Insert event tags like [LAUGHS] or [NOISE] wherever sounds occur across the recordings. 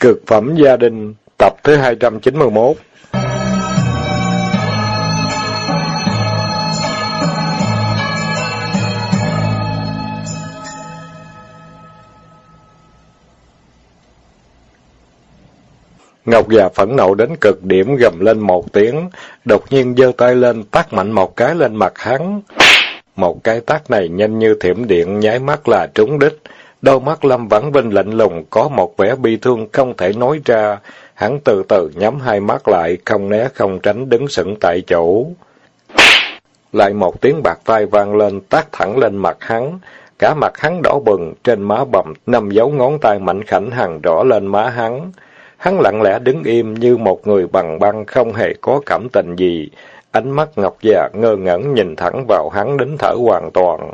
Cực phẩm gia đình, tập thứ 291 Ngọc già phẫn nộ đến cực điểm gầm lên một tiếng, đột nhiên giơ tay lên tát mạnh một cái lên mặt hắn. Một cái tát này nhanh như thiểm điện nháy mắt là trúng đích, Đôi mắt Lâm Vãn Vinh lạnh lùng, có một vẻ bi thương không thể nói ra. Hắn từ từ nhắm hai mắt lại, không né không tránh đứng sững tại chỗ. Lại một tiếng bạc tai vang lên, tác thẳng lên mặt hắn. Cả mặt hắn đỏ bừng, trên má bầm, năm dấu ngón tay mạnh khảnh hằn rõ lên má hắn. Hắn lặng lẽ đứng im như một người bằng băng, không hề có cảm tình gì. Ánh mắt ngọc già ngơ ngẩn nhìn thẳng vào hắn đến thở hoàn toàn.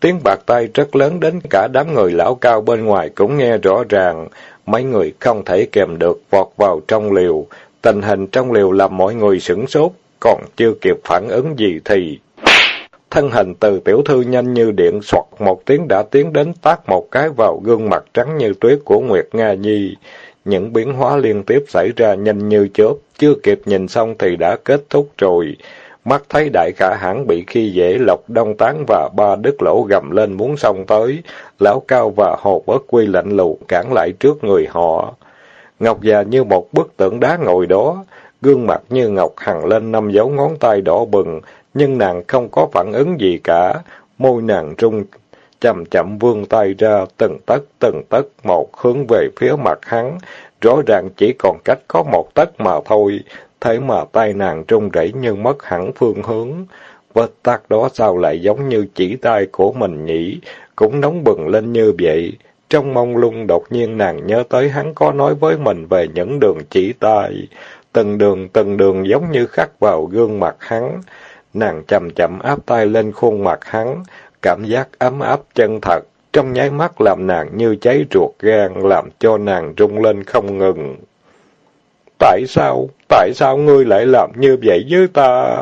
Tiếng bạc tay rất lớn đến cả đám người lão cao bên ngoài cũng nghe rõ ràng. Mấy người không thể kèm được vọt vào trong liều. Tình hình trong liều làm mọi người sửng sốt, còn chưa kịp phản ứng gì thì... Thân hình từ tiểu thư nhanh như điện soạt một tiếng đã tiến đến tác một cái vào gương mặt trắng như tuyết của Nguyệt Nga Nhi. Những biến hóa liên tiếp xảy ra nhanh như chớp, chưa kịp nhìn xong thì đã kết thúc rồi. Mắt thấy đại khả hãn bị khi dễ lộc đông tán và ba đứt lỗ gầm lên muốn xông tới, lão cao và hồ bất quy lạnh lùng cản lại trước người họ. Ngọc già như một bức tượng đá ngồi đó, gương mặt như ngọc hằng lên năm dấu ngón tay đỏ bừng, nhưng nàng không có phản ứng gì cả, môi nàng trung chậm chậm vươn tay ra, từng tấc từng tấc một hướng về phía mặt hắn, rõ ràng chỉ còn cách có một tấc mà thôi, Thế mà tay nàng trung rẩy như mất hẳn phương hướng. Vết tắc đó sao lại giống như chỉ tay của mình nhỉ? Cũng nóng bừng lên như vậy. Trong mông lung đột nhiên nàng nhớ tới hắn có nói với mình về những đường chỉ tay. Từng đường từng đường giống như khắc vào gương mặt hắn. Nàng chậm chậm áp tay lên khuôn mặt hắn. Cảm giác ấm áp chân thật. Trong nháy mắt làm nàng như cháy ruột gan, làm cho nàng rung lên không ngừng. Tại sao, tại sao ngươi lại làm như vậy với ta?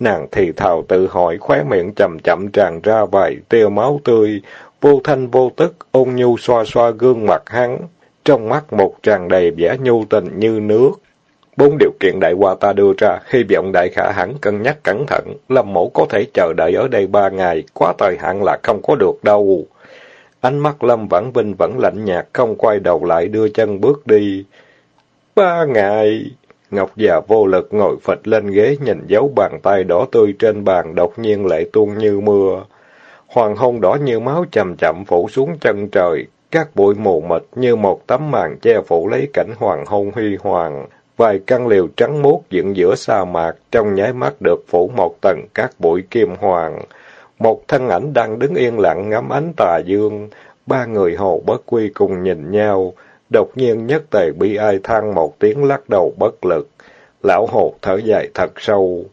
Nàng thì thào tự hỏi, khóe miệng chậm chậm tràn ra vài tia máu tươi, vô thanh vô tức, ôn nhu xoa xoa gương mặt hắn, trong mắt một tràn đầy vẻ nhu tình như nước. Bốn điều kiện đại qua ta đưa ra, hy vọng đại khả hẳn cân nhắc cẩn thận, Lâm mẫu có thể chờ đợi ở đây ba ngày, quá thời hạn là không có được đâu. Ánh mắt Lâm Vãn Vinh vẫn lạnh nhạt, không quay đầu lại đưa chân bước đi. Ba ngày. Ngọc già vô lực ngồi phịch lên ghế nhìn dấu bàn tay đỏ tươi trên bàn đột nhiên lệ tuôn như mưa. Hoàng hôn đỏ như máu chậm chậm phủ xuống chân trời, các bụi mù mịt như một tấm màn che phủ lấy cảnh hoàng hôn huy hoàng. Vài căn liều trắng muốt dựng giữa sa mạc, trong nháy mắt được phủ một tầng các bụi kim hoàng. Một thân ảnh đang đứng yên lặng ngắm ánh tà dương. Ba người hồ bất quy cùng nhìn nhau, Đột nhiên nhất tề bi ai than một tiếng lắc đầu bất lực. Lão hồ thở dài thật sâu.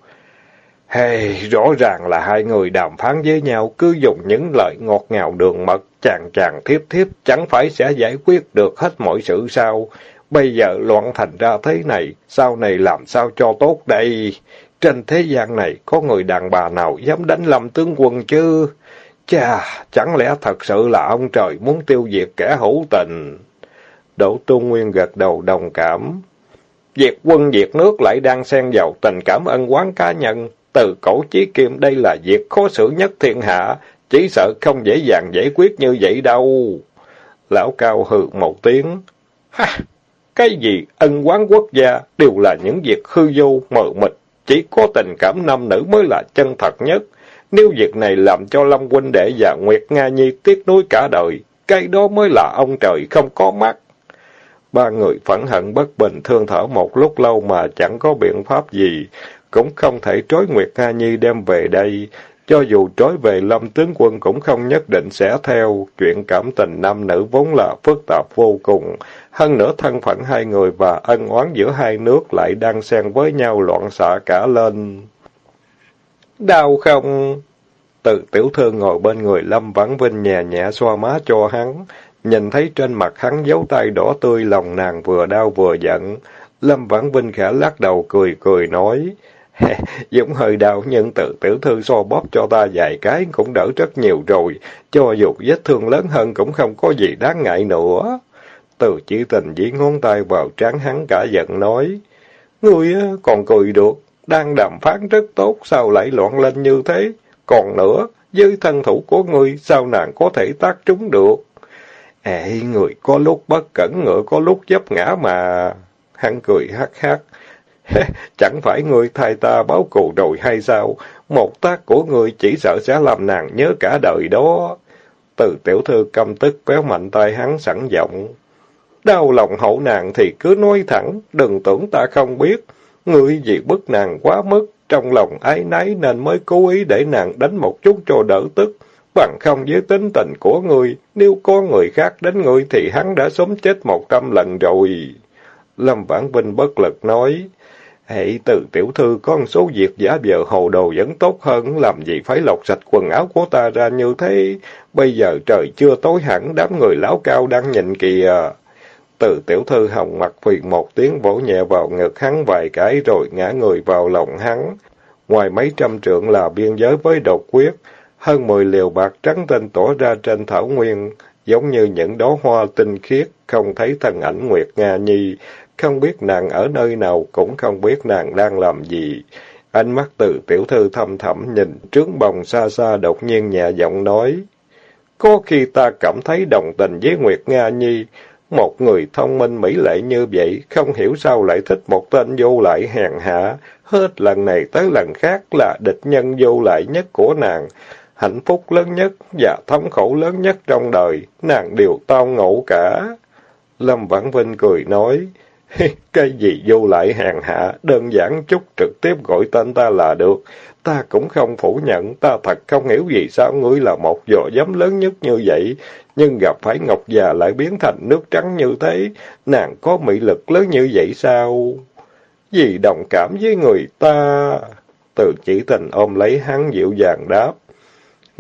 Hey, rõ ràng là hai người đàm phán với nhau, cứ dùng những lời ngọt ngào đường mật, chàng chàng thiếp thiếp, chẳng phải sẽ giải quyết được hết mọi sự sao? Bây giờ loạn thành ra thế này, sau này làm sao cho tốt đây? Trên thế gian này, có người đàn bà nào dám đánh lâm tướng quân chứ? Chà, chẳng lẽ thật sự là ông trời muốn tiêu diệt kẻ hữu tình? Đỗ Tu Nguyên gật đầu đồng cảm. Diệt quân diệt nước lại đang xen vào tình cảm ân quán cá nhân. Từ cổ chí kim đây là việc khó xử nhất thiên hạ, chỉ sợ không dễ dàng giải quyết như vậy đâu. Lão Cao hừ một tiếng. Ha! Cái gì ân quán quốc gia đều là những việc hư vô, mờ mịt. Chỉ có tình cảm nam nữ mới là chân thật nhất. Nếu việc này làm cho Lâm huynh đệ và Nguyệt Nga Nhi tiếc nuối cả đời, cái đó mới là ông trời không có mắt. Ba người phẫn hận bất bình thương thở một lúc lâu mà chẳng có biện pháp gì, cũng không thể trói Nguyệt Nga Nhi đem về đây. Cho dù trói về Lâm tướng quân cũng không nhất định sẽ theo, chuyện cảm tình nam nữ vốn là phức tạp vô cùng. Hơn nữa thân phận hai người và ân oán giữa hai nước lại đang xen với nhau loạn xạ cả lên. Đau không? Từ tiểu thư ngồi bên người Lâm Vãn Vinh nhẹ nhẹ xoa má cho hắn, Nhìn thấy trên mặt hắn dấu tay đỏ tươi, lòng nàng vừa đau vừa giận. Lâm Vãn Vinh khẽ lắc đầu cười cười nói, Dũng hơi đau nhưng tự tiểu thư so bóp cho ta vài cái cũng đỡ rất nhiều rồi, cho dù vết thương lớn hơn cũng không có gì đáng ngại nữa. Từ chỉ tình dĩ ngón tay vào trán hắn cả giận nói. Ngươi còn cười được, đang đàm phán rất tốt, sao lại loạn lên như thế? Còn nữa, với thân thủ của ngươi, sao nàng có thể tác trúng được? Ê, người có lúc bất cẩn, ngựa có lúc dấp ngã mà. Hắn cười hát hát. [LAUGHS] Chẳng phải người thay ta báo cù rồi hay sao? Một tác của người chỉ sợ sẽ làm nàng nhớ cả đời đó. Từ tiểu thư căm tức kéo mạnh tay hắn sẵn giọng. Đau lòng hậu nàng thì cứ nói thẳng, đừng tưởng ta không biết. người vì bức nàng quá mức, trong lòng ái náy nên mới cố ý để nàng đánh một chút cho đỡ tức. Bằng không với tính tình của ngươi, nếu có người khác đến ngươi thì hắn đã sớm chết một trăm lần rồi. Lâm Vãn Vinh bất lực nói, Hệ từ tiểu thư có một số việc giả vờ hồ đồ vẫn tốt hơn, làm gì phải lột sạch quần áo của ta ra như thế. Bây giờ trời chưa tối hẳn, đám người lão cao đang nhìn kìa. Từ tiểu thư hồng mặt phiền một tiếng vỗ nhẹ vào ngực hắn vài cái rồi ngã người vào lòng hắn. Ngoài mấy trăm trượng là biên giới với độc quyết, hơn mười liều bạc trắng tinh tỏ ra trên thảo nguyên, giống như những đóa hoa tinh khiết, không thấy thân ảnh Nguyệt Nga Nhi, không biết nàng ở nơi nào, cũng không biết nàng đang làm gì. Ánh mắt từ tiểu thư thâm thẳm nhìn trướng bồng xa xa đột nhiên nhẹ giọng nói. Có khi ta cảm thấy đồng tình với Nguyệt Nga Nhi, một người thông minh mỹ lệ như vậy, không hiểu sao lại thích một tên vô lại hèn hạ. Hết lần này tới lần khác là địch nhân vô lại nhất của nàng. Hạnh phúc lớn nhất và thống khổ lớn nhất trong đời, nàng đều tao ngộ cả. Lâm Vãn Vinh cười nói, cái gì vô lại hèn hạ, đơn giản chút trực tiếp gọi tên ta là được. Ta cũng không phủ nhận, ta thật không hiểu vì sao ngươi là một dò giấm lớn nhất như vậy, nhưng gặp phải Ngọc già lại biến thành nước trắng như thế, nàng có mị lực lớn như vậy sao? Vì đồng cảm với người ta... Từ chỉ tình ôm lấy hắn dịu dàng đáp.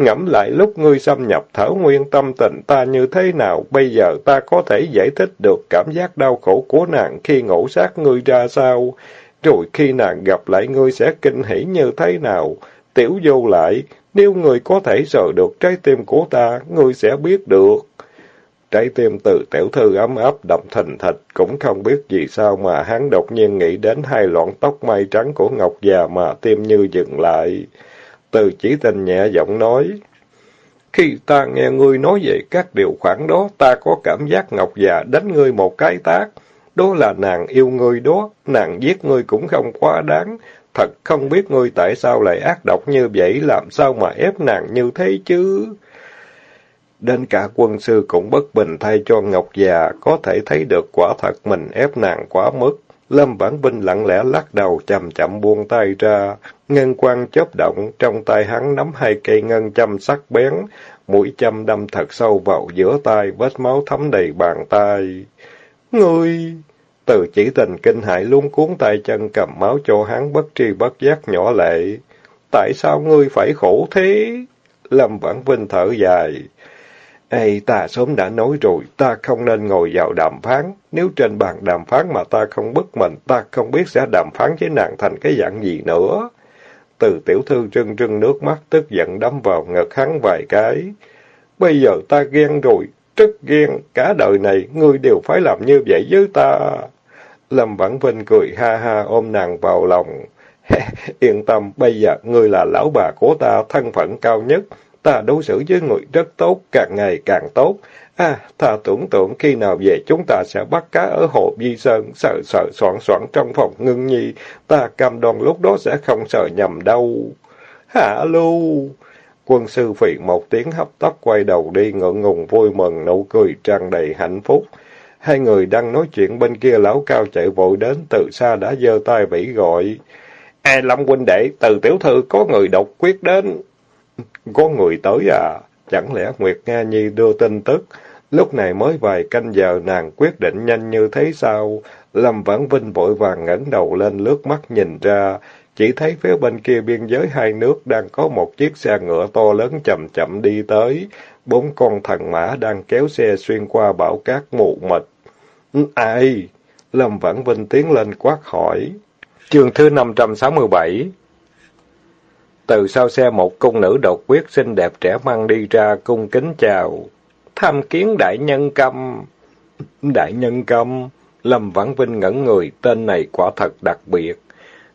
Ngẫm lại lúc ngươi xâm nhập thảo nguyên tâm tình ta như thế nào, bây giờ ta có thể giải thích được cảm giác đau khổ của nàng khi ngộ sát ngươi ra sao. Rồi khi nàng gặp lại ngươi sẽ kinh hỉ như thế nào. Tiểu vô lại, nếu ngươi có thể sờ được trái tim của ta, ngươi sẽ biết được. Trái tim từ tiểu thư ấm áp đậm thình thịch, cũng không biết vì sao mà hắn đột nhiên nghĩ đến hai lọn tóc mai trắng của Ngọc già mà tim như dừng lại. Từ chỉ tình nhẹ giọng nói, khi ta nghe ngươi nói về các điều khoản đó, ta có cảm giác Ngọc già đánh ngươi một cái tác. Đó là nàng yêu ngươi đó, nàng giết ngươi cũng không quá đáng. Thật không biết ngươi tại sao lại ác độc như vậy, làm sao mà ép nàng như thế chứ? Đến cả quân sư cũng bất bình thay cho Ngọc già, có thể thấy được quả thật mình ép nàng quá mức. Lâm Vãn Vinh lặng lẽ lắc đầu chậm chậm buông tay ra, ngân quang chớp động, trong tay hắn nắm hai cây ngân châm sắc bén, mũi châm đâm thật sâu vào giữa tay, vết máu thấm đầy bàn tay. Ngươi! Từ chỉ tình kinh hại luôn cuốn tay chân cầm máu cho hắn bất tri bất giác nhỏ lệ. Tại sao ngươi phải khổ thế? Lâm Vãn Vinh thở dài. Ê, ta sớm đã nói rồi, ta không nên ngồi vào đàm phán. Nếu trên bàn đàm phán mà ta không bức mình, ta không biết sẽ đàm phán với nàng thành cái dạng gì nữa. Từ tiểu thư trưng trưng nước mắt tức giận đâm vào ngực hắn vài cái. Bây giờ ta ghen rồi, rất ghen, cả đời này ngươi đều phải làm như vậy với ta. Lâm Vãn Vinh cười ha ha ôm nàng vào lòng. [LAUGHS] Yên tâm, bây giờ ngươi là lão bà của ta, thân phận cao nhất. Ta đối xử với người rất tốt, càng ngày càng tốt. À, ta tưởng tượng khi nào về chúng ta sẽ bắt cá ở hồ Di Sơn, sợ sợ soạn soạn trong phòng ngưng nhi. Ta cam đoan lúc đó sẽ không sợ nhầm đâu. Hạ lưu! Quân sư phì một tiếng hấp tấp quay đầu đi ngượng ngùng vui mừng, nụ cười tràn đầy hạnh phúc. Hai người đang nói chuyện bên kia lão cao chạy vội đến, từ xa đã giơ tay vẫy gọi. E Lâm huynh đệ, từ tiểu thư có người độc quyết đến. Có người tới à? Chẳng lẽ Nguyệt Nga Nhi đưa tin tức? Lúc này mới vài canh giờ nàng quyết định nhanh như thế sao? Lâm Vãn Vinh vội vàng ngẩng đầu lên lướt mắt nhìn ra, chỉ thấy phía bên kia biên giới hai nước đang có một chiếc xe ngựa to lớn chậm chậm đi tới, bốn con thần mã đang kéo xe xuyên qua bão cát mù mịt. Ừ, ai? Lâm Vãn Vinh tiến lên quát hỏi. Chương thứ 567 từ sau xe một cung nữ độc quyết xinh đẹp trẻ măng đi ra cung kính chào. Tham kiến đại nhân câm. Đại nhân câm, Lâm Vãn Vinh ngẩn người, tên này quả thật đặc biệt.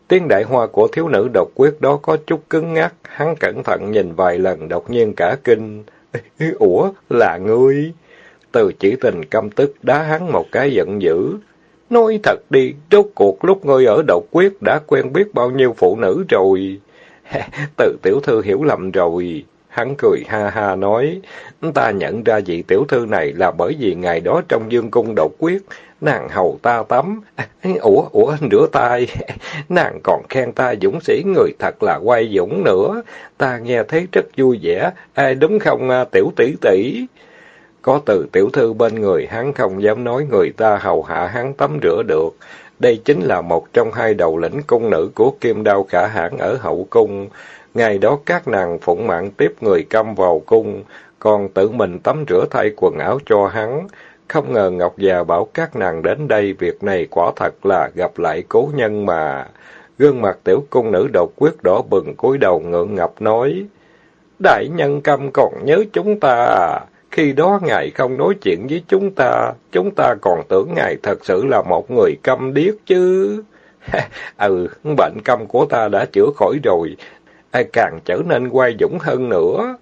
Tiếng đại hoa của thiếu nữ độc quyết đó có chút cứng ngắc, hắn cẩn thận nhìn vài lần đột nhiên cả kinh. [LAUGHS] Ủa, là ngươi? Từ chỉ tình căm tức đá hắn một cái giận dữ. Nói thật đi, rốt cuộc lúc ngươi ở độc quyết đã quen biết bao nhiêu phụ nữ rồi. Từ tiểu thư hiểu lầm rồi. Hắn cười ha ha nói, ta nhận ra vị tiểu thư này là bởi vì ngày đó trong dương cung độc quyết, nàng hầu ta tắm, [LAUGHS] ủa, ủa, rửa tay, [LAUGHS] nàng còn khen ta dũng sĩ người thật là quay dũng nữa, ta nghe thấy rất vui vẻ, ai đúng không à, tiểu tỷ tỷ? Có từ tiểu thư bên người hắn không dám nói người ta hầu hạ hắn tắm rửa được. Đây chính là một trong hai đầu lĩnh cung nữ của Kim Đao Khả Hãn ở hậu cung. Ngày đó các nàng phụng mạng tiếp người câm vào cung, còn tự mình tắm rửa thay quần áo cho hắn. Không ngờ Ngọc già bảo các nàng đến đây, việc này quả thật là gặp lại cố nhân mà. Gương mặt tiểu cung nữ độc quyết đỏ bừng cúi đầu ngượng ngập nói. Đại nhân câm còn nhớ chúng ta à? Khi đó ngài không nói chuyện với chúng ta, chúng ta còn tưởng ngài thật sự là một người câm điếc chứ. [LAUGHS] ừ, bệnh câm của ta đã chữa khỏi rồi, ai càng trở nên quay dũng hơn nữa.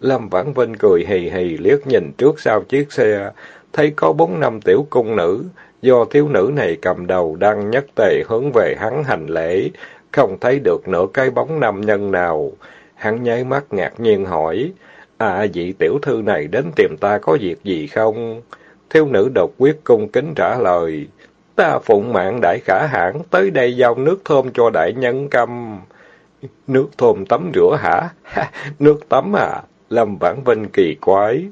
Lâm Vãn Vinh cười hì hì liếc nhìn trước sau chiếc xe, thấy có bốn năm tiểu cung nữ, do thiếu nữ này cầm đầu đang nhất tề hướng về hắn hành lễ, không thấy được nửa cái bóng nam nhân nào. Hắn nháy mắt ngạc nhiên hỏi, À, vị tiểu thư này đến tìm ta có việc gì không? Thiếu nữ độc quyết cung kính trả lời. Ta phụng mạng đại khả hãn tới đây giao nước thơm cho đại nhân câm. Nước thơm tắm rửa hả? [LAUGHS] nước tắm à? Lâm Vãn Vinh kỳ quái.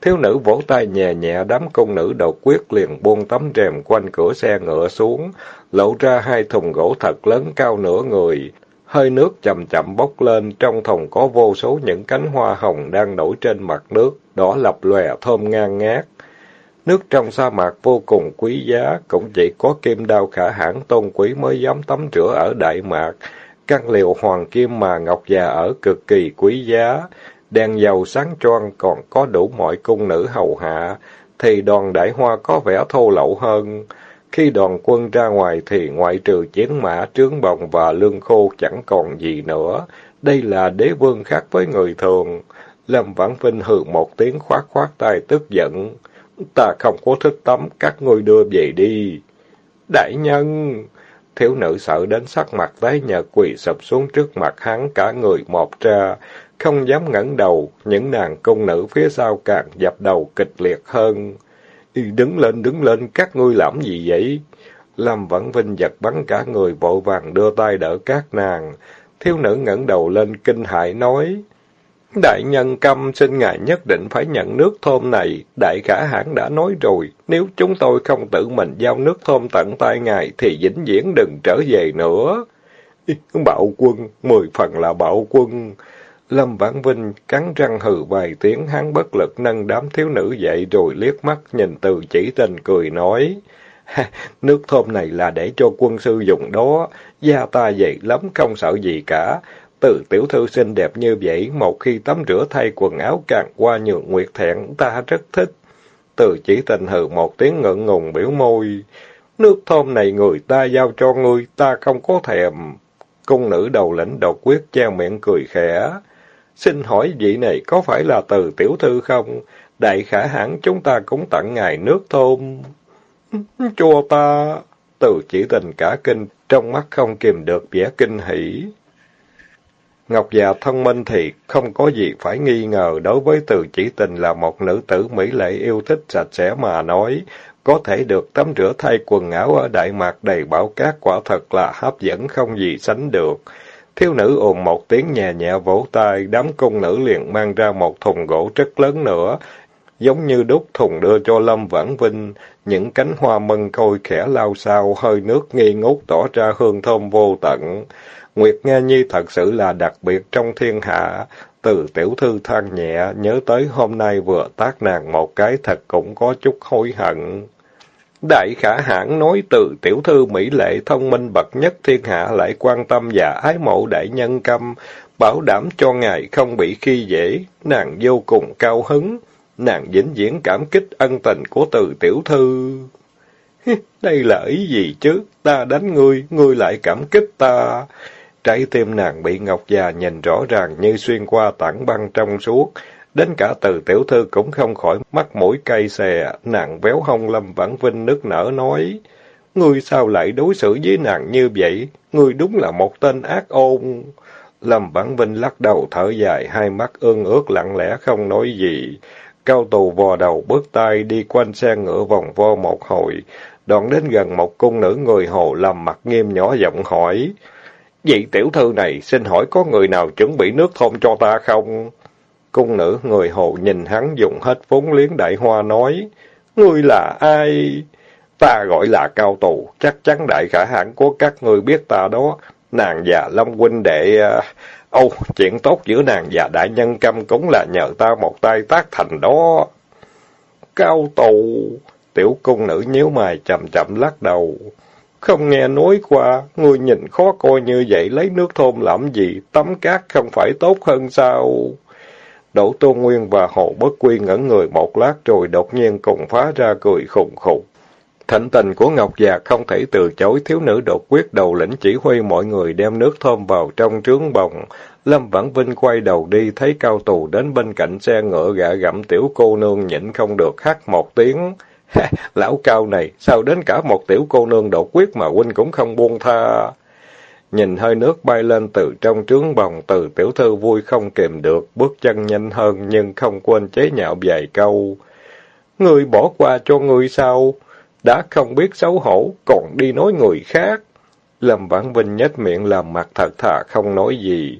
Thiếu nữ vỗ tay nhẹ nhẹ đám công nữ độc quyết liền buông tấm rèm quanh cửa xe ngựa xuống, lộ ra hai thùng gỗ thật lớn cao nửa người, Hơi nước chậm chậm bốc lên, trong thùng có vô số những cánh hoa hồng đang nổi trên mặt nước, đỏ lập lòe thơm ngang ngát. Nước trong sa mạc vô cùng quý giá, cũng chỉ có kim đao khả hãn tôn quý mới dám tắm rửa ở Đại Mạc. Căn liệu hoàng kim mà Ngọc già ở cực kỳ quý giá, đèn dầu sáng choang còn có đủ mọi cung nữ hầu hạ, thì đoàn đại hoa có vẻ thô lậu hơn. Khi đoàn quân ra ngoài thì ngoại trừ chiến mã, trướng bồng và lương khô chẳng còn gì nữa. Đây là đế vương khác với người thường. Lâm Vãn Vinh hừ một tiếng khoát khoát tay tức giận. Ta không có thích tắm, các ngươi đưa về đi. Đại nhân! Thiếu nữ sợ đến sắc mặt tái nhợt quỳ sụp xuống trước mặt hắn cả người một ra, không dám ngẩng đầu, những nàng công nữ phía sau càng dập đầu kịch liệt hơn. Đứng lên, đứng lên, các ngươi làm gì vậy? Lâm Vẫn Vinh giật bắn cả người vội vàng đưa tay đỡ các nàng. Thiếu nữ ngẩng đầu lên kinh hại nói. Đại nhân câm xin ngài nhất định phải nhận nước thơm này. Đại khả hãn đã nói rồi, nếu chúng tôi không tự mình giao nước thơm tận tay ngài thì vĩnh viễn đừng trở về nữa. Bạo quân, mười phần là bạo quân. Lâm Vãn Vinh cắn răng hừ vài tiếng, hắn bất lực nâng đám thiếu nữ dậy rồi liếc mắt nhìn từ chỉ tình cười nói. Nước thơm này là để cho quân sư dùng đó, da ta dậy lắm, không sợ gì cả. Từ tiểu thư xinh đẹp như vậy, một khi tắm rửa thay quần áo càng qua nhượng nguyệt thẹn, ta rất thích. Từ chỉ tình hừ một tiếng ngượng ngùng biểu môi. Nước thơm này người ta giao cho ngươi, ta không có thèm. Cung nữ đầu lĩnh độc quyết treo miệng cười khẽ. Xin hỏi vị này có phải là từ tiểu thư không? Đại khả hãn chúng ta cũng tặng ngài nước thôn. Cho ta... Từ chỉ tình cả kinh, trong mắt không kìm được vẻ kinh hỉ. Ngọc già thông minh thì không có gì phải nghi ngờ đối với từ chỉ tình là một nữ tử mỹ lệ yêu thích sạch sẽ mà nói, có thể được tắm rửa thay quần áo ở Đại Mạc đầy bão cát quả thật là hấp dẫn không gì sánh được. Thiếu nữ ồn một tiếng nhẹ nhẹ vỗ tay, đám cung nữ liền mang ra một thùng gỗ rất lớn nữa, giống như đúc thùng đưa cho Lâm Vãn Vinh. Những cánh hoa mân côi khẽ lao sao, hơi nước nghi ngút tỏ ra hương thơm vô tận. Nguyệt Nga Nhi thật sự là đặc biệt trong thiên hạ. Từ tiểu thư than nhẹ, nhớ tới hôm nay vừa tác nàng một cái thật cũng có chút hối hận. Đại khả hãn nói từ tiểu thư Mỹ lệ thông minh bậc nhất thiên hạ lại quan tâm và ái mộ đại nhân câm, bảo đảm cho ngài không bị khi dễ, nàng vô cùng cao hứng. nàng vĩnh viễn cảm kích ân tình của từ tiểu thư. Đây là ý gì chứ? Ta đánh ngươi, ngươi lại cảm kích ta. Trái tim nàng bị Ngọc già nhìn rõ ràng như xuyên qua tảng băng trong suốt. Đến cả từ tiểu thư cũng không khỏi mắt mũi cay xè, nàng véo hông Lâm Vãn Vinh nước nở nói. Ngươi sao lại đối xử với nàng như vậy? Ngươi đúng là một tên ác ôn. Lâm Vãn Vinh lắc đầu thở dài, hai mắt ương ướt lặng lẽ không nói gì. Cao tù vò đầu bước tay đi quanh xe ngựa vòng vo một hồi. Đoạn đến gần một cung nữ người hồ làm mặt nghiêm nhỏ giọng hỏi. Vị tiểu thư này, xin hỏi có người nào chuẩn bị nước thôn cho ta không? Cung nữ người hồ nhìn hắn dùng hết vốn liếng đại hoa nói. Ngươi là ai? Ta gọi là cao tù, chắc chắn đại khả hãn của các ngươi biết ta đó. Nàng già long huynh đệ... À, âu, chuyện tốt giữa nàng và đại nhân câm cũng là nhờ ta một tay tác thành đó. Cao tù... Tiểu cung nữ nhíu mày chậm chậm lắc đầu. Không nghe nói qua, ngươi nhìn khó coi như vậy lấy nước thôn làm gì, tắm cát không phải tốt hơn sao? Đỗ Tôn Nguyên và Hồ Bất Quy ngẩn người một lát rồi đột nhiên cùng phá ra cười khùng khục. Thịnh tình của Ngọc Già không thể từ chối thiếu nữ đột quyết đầu lĩnh chỉ huy mọi người đem nước thơm vào trong trướng bồng. Lâm Vãn Vinh quay đầu đi thấy cao tù đến bên cạnh xe ngựa gạ gặm tiểu cô nương nhịn không được hát một tiếng. [LAUGHS] Lão cao này, sao đến cả một tiểu cô nương đột quyết mà huynh cũng không buông tha? Nhìn hơi nước bay lên từ trong trướng bồng, từ tiểu thư vui không kìm được, bước chân nhanh hơn nhưng không quên chế nhạo vài câu. Ngươi bỏ qua cho ngươi sao? Đã không biết xấu hổ, còn đi nói người khác. Lâm Vãn Vinh nhếch miệng làm mặt thật thà không nói gì.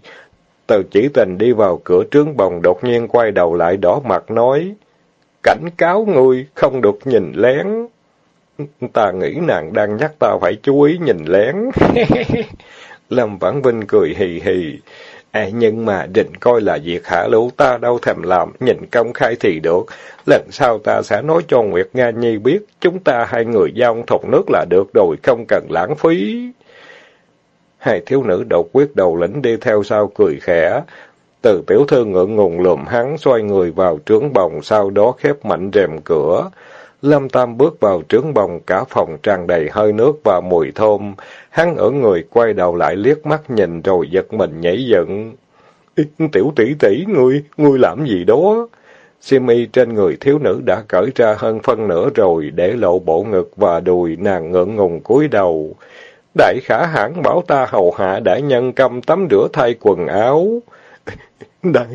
Từ chỉ tình đi vào cửa trướng bồng đột nhiên quay đầu lại đỏ mặt nói. Cảnh cáo ngươi, không được nhìn lén. [LAUGHS] Ta nghĩ nàng đang nhắc ta phải chú ý nhìn lén. [LAUGHS] Lâm Vãn Vinh cười hì hì. À, nhưng mà định coi là việc hạ lưu ta đâu thèm làm, nhìn công khai thì được. Lần sau ta sẽ nói cho Nguyệt Nga Nhi biết, chúng ta hai người giao thục nước là được rồi, không cần lãng phí. Hai thiếu nữ độc quyết đầu lĩnh đi theo sau cười khẽ. Từ tiểu thư ngượng ngùng lùm hắn, xoay người vào trướng bồng, sau đó khép mạnh rèm cửa. Lâm Tam bước vào trướng bồng, cả phòng tràn đầy hơi nước và mùi thơm. Hắn ở người quay đầu lại liếc mắt nhìn rồi giật mình nhảy dựng. Tiểu tỷ tỷ, ngươi, ngươi làm gì đó? Xiêm y trên người thiếu nữ đã cởi ra hơn phân nửa rồi, để lộ bộ ngực và đùi, nàng ngượng ngùng cúi đầu. Đại khả hãn bảo ta hầu hạ đã nhân căm tắm rửa thay quần áo. [LAUGHS] Đại,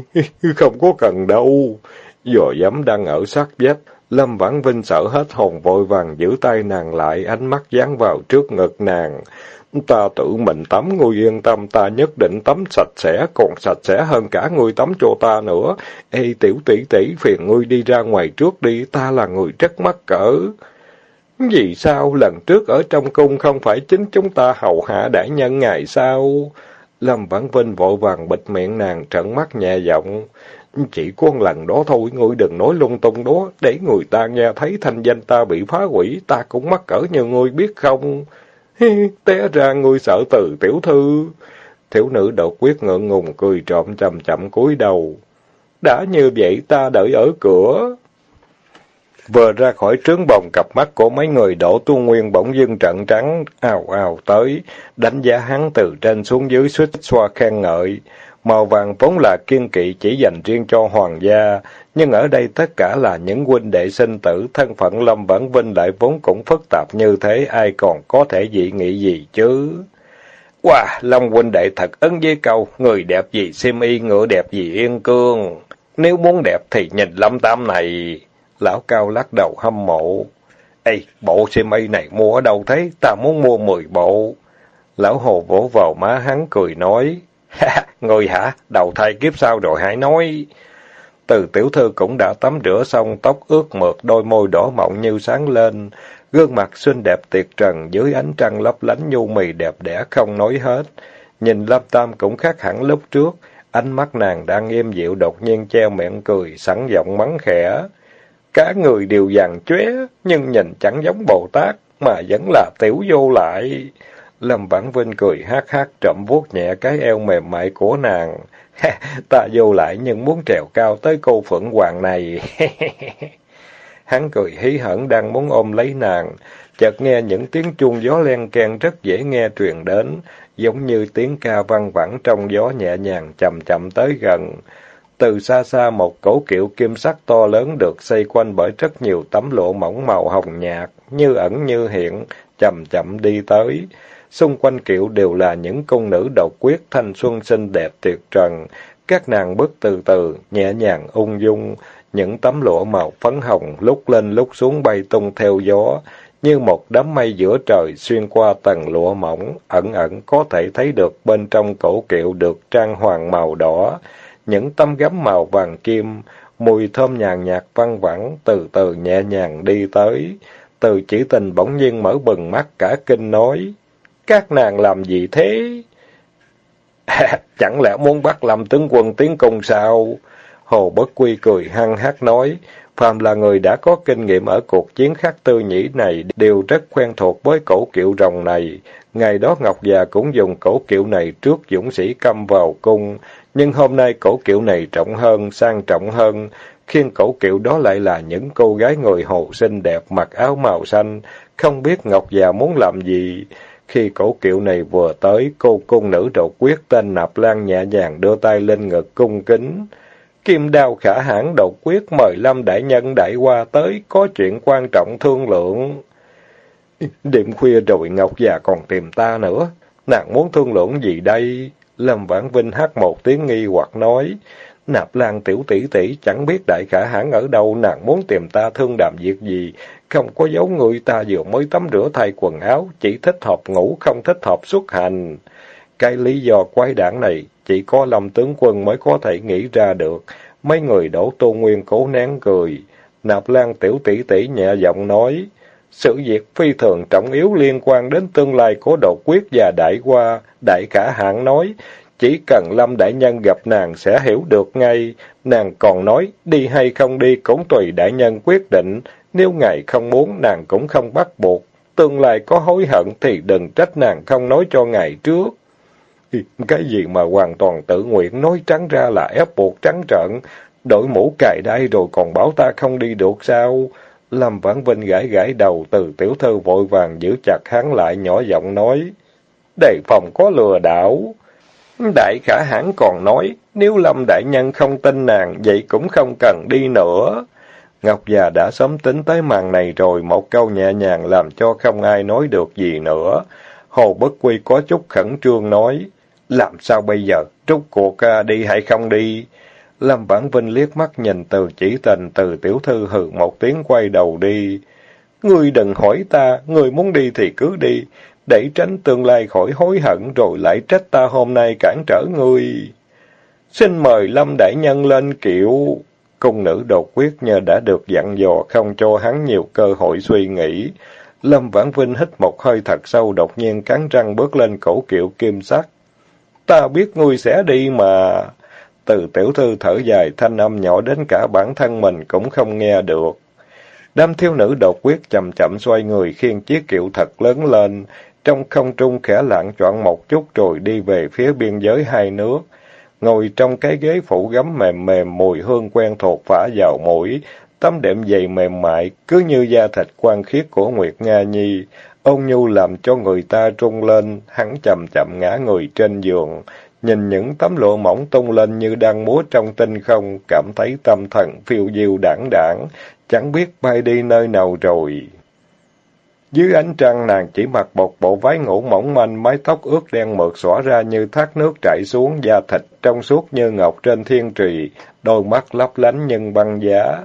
không có cần đâu. Dò dám đang ở sát vách, Lâm Vãn Vinh sợ hết hồn vội vàng giữ tay nàng lại, ánh mắt dán vào trước ngực nàng. Ta tự mình tắm, ngươi yên tâm, ta nhất định tắm sạch sẽ, còn sạch sẽ hơn cả ngươi tắm cho ta nữa. Ê, tiểu tỷ tỷ, phiền ngươi đi ra ngoài trước đi, ta là người rất mắc cỡ. Vì sao, lần trước ở trong cung không phải chính chúng ta hầu hạ đại nhân ngày sao? Lâm Vãn Vinh vội vàng bịt miệng nàng, trận mắt nhẹ giọng. Chỉ có lần đó thôi, ngươi đừng nói lung tung đó, để người ta nghe thấy thanh danh ta bị phá hủy, ta cũng mắc cỡ như ngươi biết không? Té ra ngươi sợ từ tiểu thư. Thiếu nữ đột quyết ngượng ngùng cười trộm chậm chậm cúi đầu. Đã như vậy ta đợi ở cửa. Vừa ra khỏi trướng bồng cặp mắt của mấy người đổ tu nguyên bỗng dưng trận trắng, ào ào tới, đánh giá hắn từ trên xuống dưới suýt xoa khen ngợi. Màu vàng vốn là kiên kỵ chỉ dành riêng cho hoàng gia, nhưng ở đây tất cả là những huynh đệ sinh tử, thân phận Lâm Vãn Vinh lại vốn cũng phức tạp như thế, ai còn có thể dị nghị gì chứ? Wow, Lâm huynh đệ thật ấn với câu, người đẹp gì xiêm y, ngựa đẹp gì yên cương. Nếu muốn đẹp thì nhìn Lâm Tam này. Lão Cao lắc đầu hâm mộ. Ê, bộ xiêm y này mua ở đâu thế? Ta muốn mua mười bộ. Lão Hồ vỗ vào má hắn cười nói. [LAUGHS] ngồi hả? Đầu thai kiếp sau rồi hãy nói. Từ tiểu thư cũng đã tắm rửa xong, tóc ướt mượt, đôi môi đỏ mọng như sáng lên. Gương mặt xinh đẹp tuyệt trần, dưới ánh trăng lấp lánh nhu mì đẹp đẽ không nói hết. Nhìn Lâm Tam cũng khác hẳn lúc trước, ánh mắt nàng đang im dịu đột nhiên treo miệng cười, sẵn giọng mắng khẽ. Cả người đều dằn chóe, nhưng nhìn chẳng giống Bồ Tát, mà vẫn là tiểu vô lại. Lâm Vãn Vinh cười hát hát trộm vuốt nhẹ cái eo mềm mại của nàng. [LAUGHS] ta vô lại nhưng muốn trèo cao tới cô Phượng Hoàng này. [LAUGHS] Hắn cười hí hẳn đang muốn ôm lấy nàng, chợt nghe những tiếng chuông gió len keng rất dễ nghe truyền đến, giống như tiếng ca văng vẳng trong gió nhẹ nhàng chậm chậm tới gần. Từ xa xa một cổ kiệu kim sắc to lớn được xây quanh bởi rất nhiều tấm lụa mỏng màu hồng nhạt, như ẩn như hiện, chậm chậm đi tới. Xung quanh kiệu đều là những công nữ độc quyết thanh xuân xinh đẹp tuyệt trần. Các nàng bước từ từ, nhẹ nhàng ung dung, những tấm lụa màu phấn hồng lúc lên lúc xuống bay tung theo gió, như một đám mây giữa trời xuyên qua tầng lụa mỏng, ẩn ẩn có thể thấy được bên trong cổ kiệu được trang hoàng màu đỏ, những tấm gấm màu vàng kim, mùi thơm nhàn nhạt văng vẳng từ từ nhẹ nhàng đi tới. Từ chỉ tình bỗng nhiên mở bừng mắt cả kinh nói, các nàng làm gì thế? [LAUGHS] chẳng lẽ muốn bắt làm tướng quân tiến công sao? Hồ Bất Quy cười hăng hát nói, phạm là người đã có kinh nghiệm ở cuộc chiến khắc tư nhĩ này đều rất quen thuộc với cổ kiệu rồng này. Ngày đó Ngọc già cũng dùng cổ kiệu này trước dũng sĩ câm vào cung, nhưng hôm nay cổ kiệu này trọng hơn, sang trọng hơn. Khiên cổ kiệu đó lại là những cô gái người hồ xinh đẹp mặc áo màu xanh, không biết Ngọc già muốn làm gì. Khi cổ kiệu này vừa tới, cô cung nữ đột quyết tên Nạp Lan nhẹ nhàng đưa tay lên ngực cung kính. Kim đao khả hãn đột quyết mời Lâm Đại Nhân đại qua tới, có chuyện quan trọng thương lượng. Đêm khuya rồi Ngọc già còn tìm ta nữa. Nàng muốn thương lượng gì đây? Lâm Vãn Vinh hát một tiếng nghi hoặc nói. Nạp Lan tiểu tỷ tỷ chẳng biết đại khả hãn ở đâu, nàng muốn tìm ta thương đàm việc gì. Không có dấu người ta vừa mới tắm rửa thay quần áo, chỉ thích hợp ngủ, không thích hợp xuất hành. Cái lý do quái đảng này, chỉ có Lâm tướng quân mới có thể nghĩ ra được. Mấy người đổ tô nguyên cố nén cười. Nạp Lan tiểu tỷ tỷ nhẹ giọng nói. Sự việc phi thường trọng yếu liên quan đến tương lai của đột quyết và đại qua, đại khả hạng nói, chỉ cần Lâm Đại Nhân gặp nàng sẽ hiểu được ngay. Nàng còn nói, đi hay không đi cũng tùy Đại Nhân quyết định, nếu ngài không muốn nàng cũng không bắt buộc. Tương lai có hối hận thì đừng trách nàng không nói cho ngài trước. Cái gì mà hoàn toàn tự nguyện nói trắng ra là ép buộc trắng trợn, đổi mũ cài đai rồi còn bảo ta không đi được sao? Lâm Vãn Vinh gãi gãi đầu từ tiểu thư vội vàng giữ chặt hắn lại nhỏ giọng nói. Đề phòng có lừa đảo. Đại khả hãn còn nói, nếu Lâm Đại Nhân không tin nàng, vậy cũng không cần đi nữa. Ngọc già đã sớm tính tới màn này rồi, một câu nhẹ nhàng làm cho không ai nói được gì nữa. Hồ Bất Quy có chút khẩn trương nói, làm sao bây giờ, trúc cuộc đi hay không đi? Lâm Vãn Vinh liếc mắt nhìn từ chỉ tình từ tiểu thư hừ một tiếng quay đầu đi. Ngươi đừng hỏi ta, ngươi muốn đi thì cứ đi, để tránh tương lai khỏi hối hận rồi lại trách ta hôm nay cản trở ngươi. Xin mời Lâm Đại Nhân lên kiệu. Cung nữ đột quyết nhờ đã được dặn dò không cho hắn nhiều cơ hội suy nghĩ. Lâm Vãn Vinh hít một hơi thật sâu đột nhiên cắn răng bước lên cổ kiệu kim sắc. Ta biết ngươi sẽ đi mà. Từ tiểu thư thở dài thanh âm nhỏ đến cả bản thân mình cũng không nghe được. Đám thiếu nữ đột quyết chậm chậm xoay người khiêng chiếc kiệu thật lớn lên, trong không trung khẽ lạng chọn một chút rồi đi về phía biên giới hai nước. Ngồi trong cái ghế phủ gấm mềm mềm mùi hương quen thuộc phả vào mũi, tấm đệm dày mềm mại, cứ như da thịt quan khiết của Nguyệt Nga Nhi. Ôn nhu làm cho người ta rung lên, hắn chậm chậm ngã người trên giường, nhìn những tấm lụa mỏng tung lên như đang múa trong tinh không, cảm thấy tâm thần phiêu diêu đảng đảng, chẳng biết bay đi nơi nào rồi. Dưới ánh trăng nàng chỉ mặc một bộ váy ngủ mỏng manh, mái tóc ướt đen mượt xõa ra như thác nước chảy xuống, da thịt trong suốt như ngọc trên thiên trì, đôi mắt lấp lánh nhưng băng giá.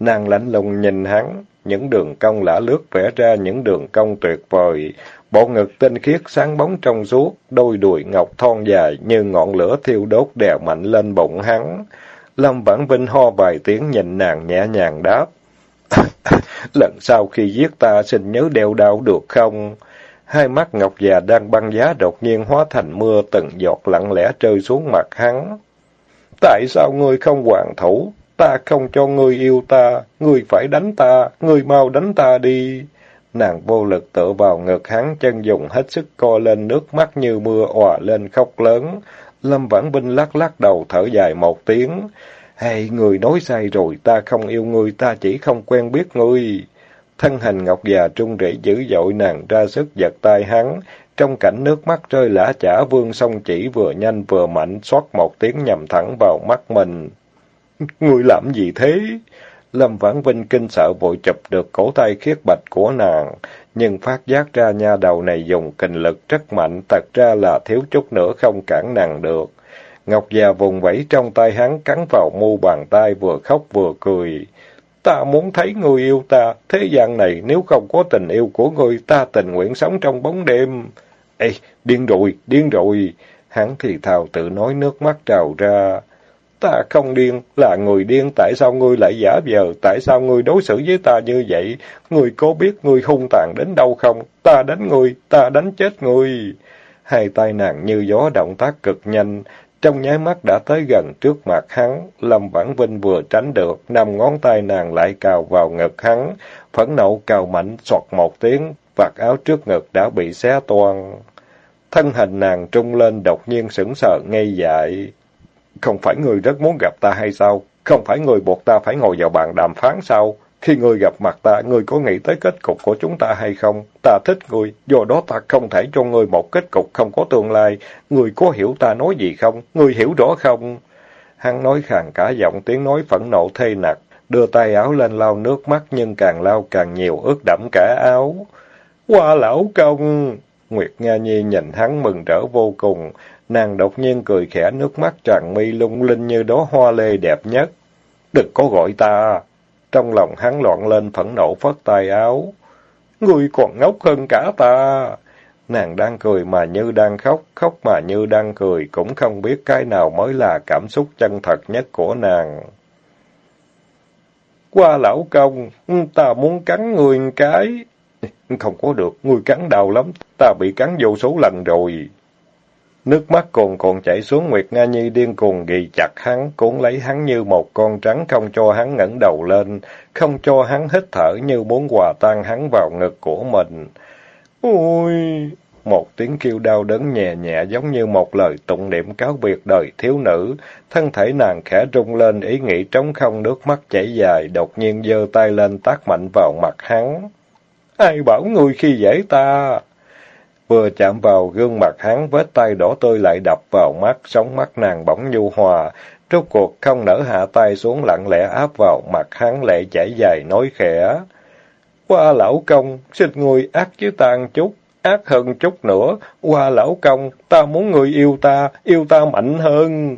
Nàng lạnh lùng nhìn hắn, những đường cong lả lướt vẽ ra những đường cong tuyệt vời, bộ ngực tinh khiết sáng bóng trong suốt, đôi đùi ngọc thon dài như ngọn lửa thiêu đốt đè mạnh lên bụng hắn. Lâm Vãn Vinh ho vài tiếng nhìn nàng nhẹ nhàng đáp. [LAUGHS] Lần sau khi giết ta xin nhớ đeo đao được không? Hai mắt ngọc già đang băng giá đột nhiên hóa thành mưa từng giọt lặng lẽ rơi xuống mặt hắn. Tại sao ngươi không hoàn thủ? Ta không cho ngươi yêu ta, ngươi phải đánh ta, ngươi mau đánh ta đi. Nàng vô lực tựa vào ngực hắn, chân dùng hết sức co lên, nước mắt như mưa òa lên khóc lớn. Lâm Vãn Vinh lắc lắc đầu thở dài một tiếng. Hay, người nói sai rồi, ta không yêu ngươi, ta chỉ không quen biết ngươi. Thân hình ngọc già trung rễ dữ dội nàng ra sức giật tay hắn. Trong cảnh nước mắt rơi lã chả vương song chỉ vừa nhanh vừa mạnh, xót một tiếng nhằm thẳng vào mắt mình. [LAUGHS] Ngươi làm gì thế? Lâm Vãn Vinh kinh sợ vội chụp được cổ tay khiết bạch của nàng, nhưng phát giác ra nha đầu này dùng kình lực rất mạnh, thật ra là thiếu chút nữa không cản nàng được. Ngọc già vùng vẫy trong tay hắn cắn vào mu bàn tay vừa khóc vừa cười. Ta muốn thấy người yêu ta, thế gian này nếu không có tình yêu của người ta tình nguyện sống trong bóng đêm. Ê, điên rồi, điên rồi. Hắn thì thào tự nói nước mắt trào ra. Ta không điên, là người điên, tại sao ngươi lại giả vờ, tại sao ngươi đối xử với ta như vậy? Ngươi có biết ngươi hung tàn đến đâu không? Ta đánh ngươi, ta đánh chết ngươi. Hai tay nàng như gió động tác cực nhanh, trong nháy mắt đã tới gần trước mặt hắn, Lâm Vãn Vinh vừa tránh được, năm ngón tay nàng lại cào vào ngực hắn, phẫn nộ cào mạnh, xoạt một tiếng, vạt áo trước ngực đã bị xé toan. Thân hình nàng trung lên đột nhiên sững sờ ngây dại. Không phải người rất muốn gặp ta hay sao? Không phải người buộc ta phải ngồi vào bàn đàm phán sao? Khi người gặp mặt ta, người có nghĩ tới kết cục của chúng ta hay không? Ta thích người, do đó ta không thể cho người một kết cục không có tương lai. Người có hiểu ta nói gì không? Người hiểu rõ không? Hắn nói khàn cả giọng tiếng nói phẫn nộ thê nặc, đưa tay áo lên lau nước mắt nhưng càng lau càng nhiều ướt đẫm cả áo. Qua lão công! Nguyệt Nga Nhi nhìn hắn mừng rỡ vô cùng, nàng đột nhiên cười khẽ nước mắt tràn mi lung linh như đó hoa lê đẹp nhất. Đừng có gọi ta! Trong lòng hắn loạn lên phẫn nộ phất tay áo. Ngươi còn ngốc hơn cả ta! Nàng đang cười mà như đang khóc, khóc mà như đang cười, cũng không biết cái nào mới là cảm xúc chân thật nhất của nàng. Qua lão công, ta muốn cắn người cái. Không có được, người cắn đau lắm, ta bị cắn vô số lần rồi. Nước mắt còn còn chảy xuống Nguyệt Nga Nhi điên cuồng ghi chặt hắn, cuốn lấy hắn như một con trắng không cho hắn ngẩng đầu lên, không cho hắn hít thở như muốn hòa tan hắn vào ngực của mình. Ôi! Một tiếng kêu đau đớn nhẹ nhẹ giống như một lời tụng niệm cáo biệt đời thiếu nữ. Thân thể nàng khẽ rung lên ý nghĩ trống không nước mắt chảy dài, đột nhiên giơ tay lên tác mạnh vào mặt hắn. Ai bảo ngươi khi dễ ta? Vừa chạm vào gương mặt hắn, vết tay đỏ tươi lại đập vào mắt, sóng mắt nàng bỗng nhu hòa. Rốt cuộc không nở hạ tay xuống lặng lẽ áp vào mặt hắn lệ chảy dài nói khẽ. Qua lão công, xin người ác chứ tàn chút, ác hơn chút nữa. Qua lão công, ta muốn người yêu ta, yêu ta mạnh hơn.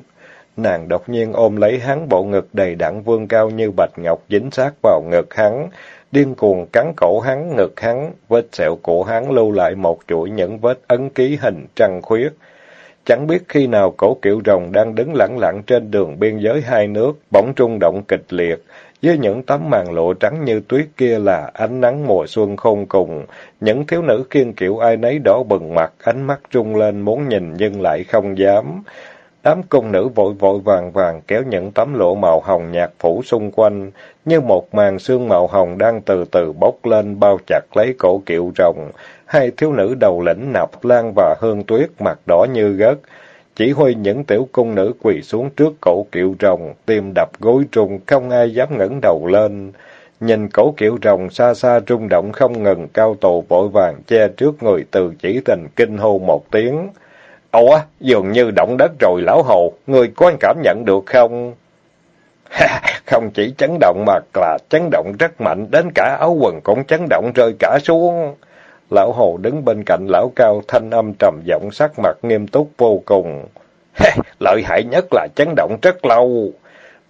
Nàng đột nhiên ôm lấy hắn bộ ngực đầy đặn vương cao như bạch ngọc dính sát vào ngực hắn điên cuồng cắn cổ hắn, ngực hắn, vết sẹo cổ hắn lưu lại một chuỗi những vết ấn ký hình trăng khuyết. Chẳng biết khi nào cổ kiệu rồng đang đứng lặng lặng trên đường biên giới hai nước, bỗng trung động kịch liệt. Với những tấm màn lộ trắng như tuyết kia là ánh nắng mùa xuân không cùng. Những thiếu nữ kiên kiểu ai nấy đỏ bừng mặt, ánh mắt trung lên muốn nhìn nhưng lại không dám. Đám cung nữ vội vội vàng vàng kéo những tấm lụa màu hồng nhạt phủ xung quanh, như một màn xương màu hồng đang từ từ bốc lên bao chặt lấy cổ kiệu rồng. Hai thiếu nữ đầu lĩnh nạp lan và hương tuyết mặt đỏ như gớt, Chỉ huy những tiểu cung nữ quỳ xuống trước cổ kiệu rồng, tim đập gối trùng, không ai dám ngẩng đầu lên. Nhìn cổ kiệu rồng xa xa rung động không ngừng, cao tổ vội vàng che trước người từ chỉ tình kinh hô một tiếng. Ủa, dường như động đất rồi lão hồ, người có cảm nhận được không? không chỉ chấn động mà là chấn động rất mạnh, đến cả áo quần cũng chấn động rơi cả xuống. Lão hồ đứng bên cạnh lão cao, thanh âm trầm giọng sắc mặt nghiêm túc vô cùng. Lợi hại nhất là chấn động rất lâu.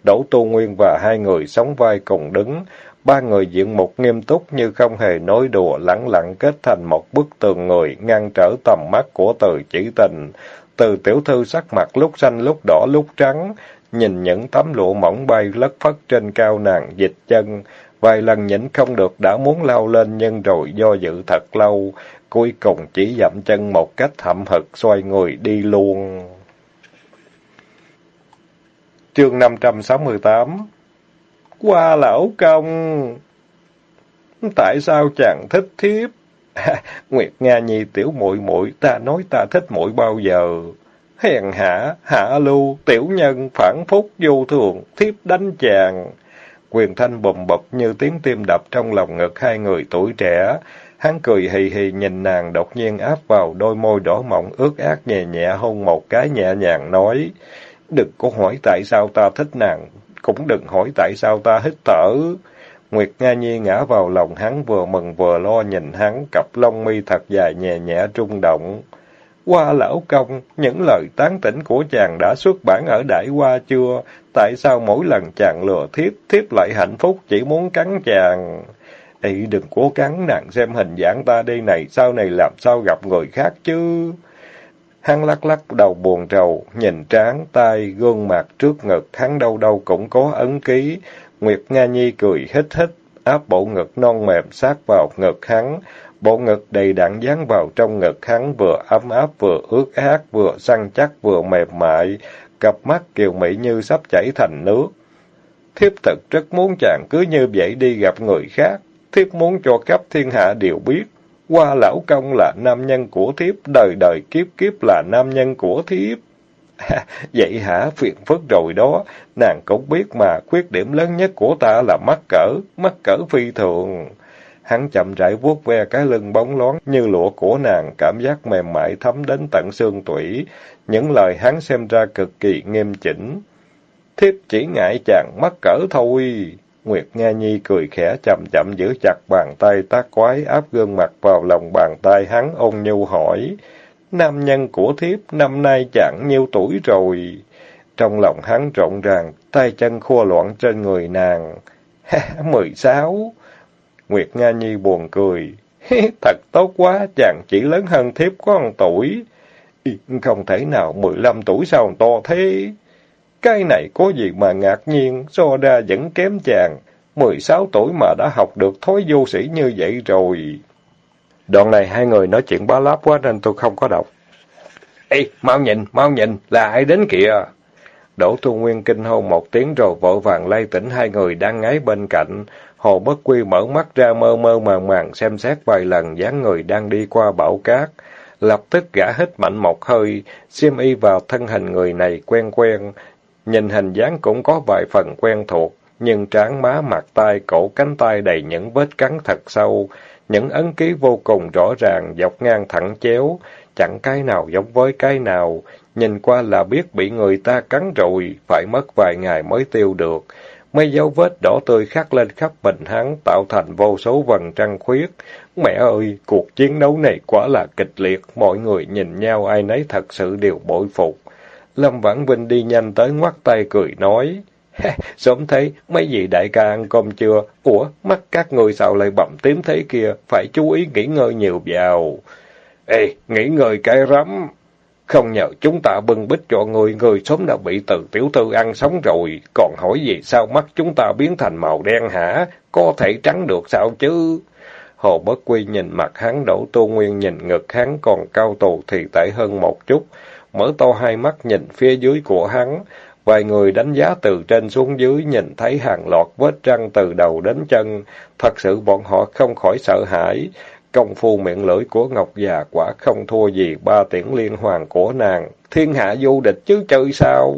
Đỗ Tu Nguyên và hai người sống vai cùng đứng, ba người diện mục nghiêm túc như không hề nói đùa, lẳng lặng kết thành một bức tường người, ngăn trở tầm mắt của từ chỉ tình. Từ tiểu thư sắc mặt lúc xanh lúc đỏ lúc trắng, nhìn những tấm lụa mỏng bay lất phất trên cao nàng dịch chân. Vài lần nhịn không được đã muốn lao lên nhưng rồi do dự thật lâu, cuối cùng chỉ dậm chân một cách thậm hực xoay người đi luôn. Chương 568 qua lão công! Tại sao chàng thích thiếp? À, [LAUGHS] Nguyệt Nga Nhi tiểu muội muội ta nói ta thích muội bao giờ? Hèn hạ, hạ lưu, tiểu nhân, phản phúc, vô thường, thiếp đánh chàng. Quyền thanh bùm bập như tiếng tim đập trong lòng ngực hai người tuổi trẻ. Hắn cười hì hì nhìn nàng đột nhiên áp vào đôi môi đỏ mọng ướt át nhẹ nhẹ hôn một cái nhẹ nhàng nói. Đừng có hỏi tại sao ta thích nàng, cũng đừng hỏi tại sao ta hít thở. Nguyệt Nga Nhi ngã vào lòng hắn vừa mừng vừa lo nhìn hắn, cặp lông mi thật dài nhẹ nhẹ rung động. Qua lão công, những lời tán tỉnh của chàng đã xuất bản ở Đại qua chưa? Tại sao mỗi lần chàng lừa thiếp, thiếp lại hạnh phúc chỉ muốn cắn chàng? Ê, đừng cố gắng nàng xem hình dạng ta đây này, sau này làm sao gặp người khác chứ? Hắn lắc lắc đầu buồn rầu, nhìn trán, tay, gương mặt trước ngực, hắn đâu đâu cũng có ấn ký. Nguyệt Nga Nhi cười hít hít, áp bộ ngực non mềm sát vào ngực hắn. Bộ ngực đầy đặn dán vào trong ngực hắn, vừa ấm áp, vừa ướt át, vừa săn chắc, vừa mềm mại. Cặp mắt kiều mỹ như sắp chảy thành nước. Thiếp thật rất muốn chàng cứ như vậy đi gặp người khác. Thiếp muốn cho khắp thiên hạ đều biết. Qua lão công là nam nhân của thiếp, đời đời kiếp kiếp là nam nhân của thiếp. [LAUGHS] vậy hả, phiền phức rồi đó. Nàng cũng biết mà, khuyết điểm lớn nhất của ta là mắc cỡ, mắc cỡ phi thường. Hắn chậm rãi vuốt ve cái lưng bóng loáng như lụa của nàng, cảm giác mềm mại thấm đến tận xương tủy. Những lời hắn xem ra cực kỳ nghiêm chỉnh. Thiếp chỉ ngại chàng mắc cỡ thôi. Nguyệt Nga Nhi cười khẽ chậm chậm giữ chặt bàn tay tác quái áp gương mặt vào lòng bàn tay hắn ôn nhu hỏi. Nam nhân của thiếp năm nay chẳng nhiêu tuổi rồi. Trong lòng hắn rộn ràng, tay chân khua loạn trên người nàng. Mười sáu. Nguyệt Nga Nhi buồn cười. Thật tốt quá, chàng chỉ lớn hơn thiếp có một tuổi. Không thể nào mười lăm tuổi sao to thế? Cái này có gì mà ngạc nhiên, so ra vẫn kém chàng. Mười sáu tuổi mà đã học được thói vô sĩ như vậy rồi. Đoạn này hai người nói chuyện bá láp quá nên tôi không có đọc. Ê, mau nhìn, mau nhìn, là ai đến kìa? Đỗ Tu Nguyên kinh hô một tiếng rồi vội vàng lay tỉnh hai người đang ngáy bên cạnh. Hồ Bất Quy mở mắt ra mơ mơ màng màng xem xét vài lần dáng người đang đi qua bão cát. Lập tức gã hít mạnh một hơi, xiêm y vào thân hình người này quen quen. Nhìn hình dáng cũng có vài phần quen thuộc, nhưng trán má mặt tay cổ cánh tay đầy những vết cắn thật sâu, những ấn ký vô cùng rõ ràng dọc ngang thẳng chéo, chẳng cái nào giống với cái nào, nhìn qua là biết bị người ta cắn rồi, phải mất vài ngày mới tiêu được. Mấy dấu vết đỏ tươi khắc lên khắp mình hắn, tạo thành vô số vần trăng khuyết. Mẹ ơi, cuộc chiến đấu này quá là kịch liệt, mọi người nhìn nhau ai nấy thật sự đều bội phục. Lâm Vãn Vinh đi nhanh tới ngoắt tay cười nói. Sớm thấy, mấy vị đại ca ăn cơm chưa? Ủa, mắt các người sao lại bầm tím thế kia? Phải chú ý nghỉ ngơi nhiều vào. Ê, nghỉ ngơi cái rắm. Không nhờ chúng ta bưng bích cho người, người sớm đã bị từ tiểu thư ăn sống rồi. Còn hỏi gì sao mắt chúng ta biến thành màu đen hả? Có thể trắng được sao chứ? Hồ Bất Quy nhìn mặt hắn, đổ Tô Nguyên nhìn ngực hắn còn cao tù thì tệ hơn một chút. Mở to hai mắt nhìn phía dưới của hắn. Vài người đánh giá từ trên xuống dưới nhìn thấy hàng loạt vết răng từ đầu đến chân. Thật sự bọn họ không khỏi sợ hãi. Công phu miệng lưỡi của Ngọc già quả không thua gì ba tiễn liên hoàng của nàng. Thiên hạ vô địch chứ chơi sao?